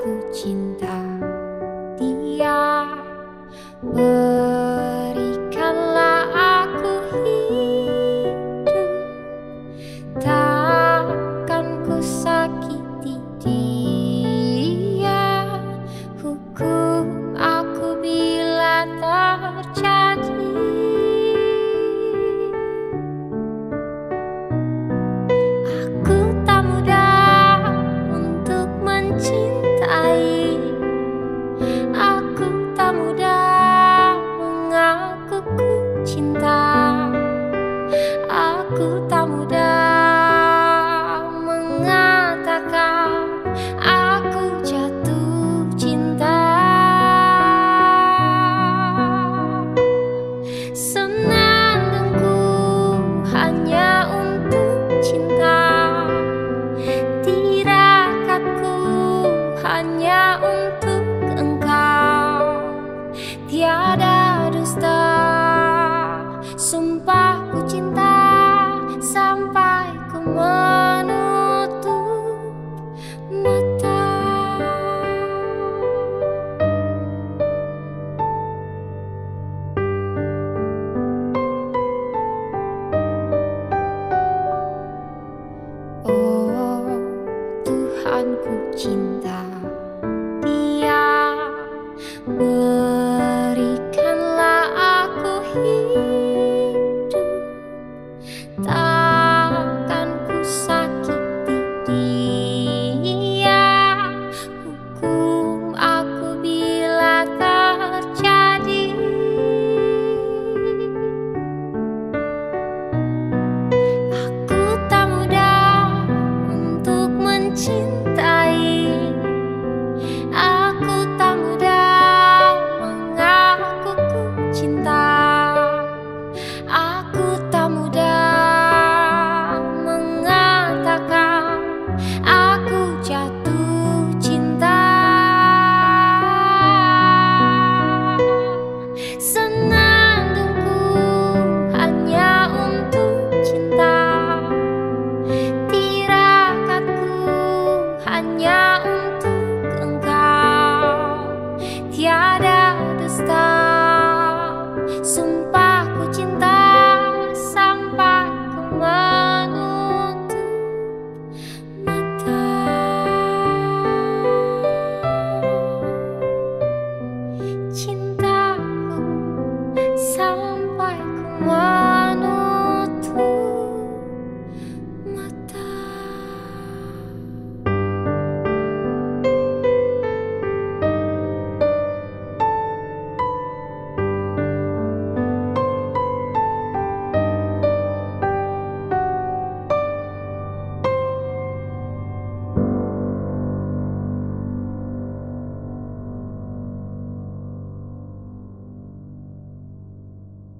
Ku cinta dia. Senandungku hanya untuk cinta. Tirakatku hanya untuk engkau. Tiada dusta Sumpah time someone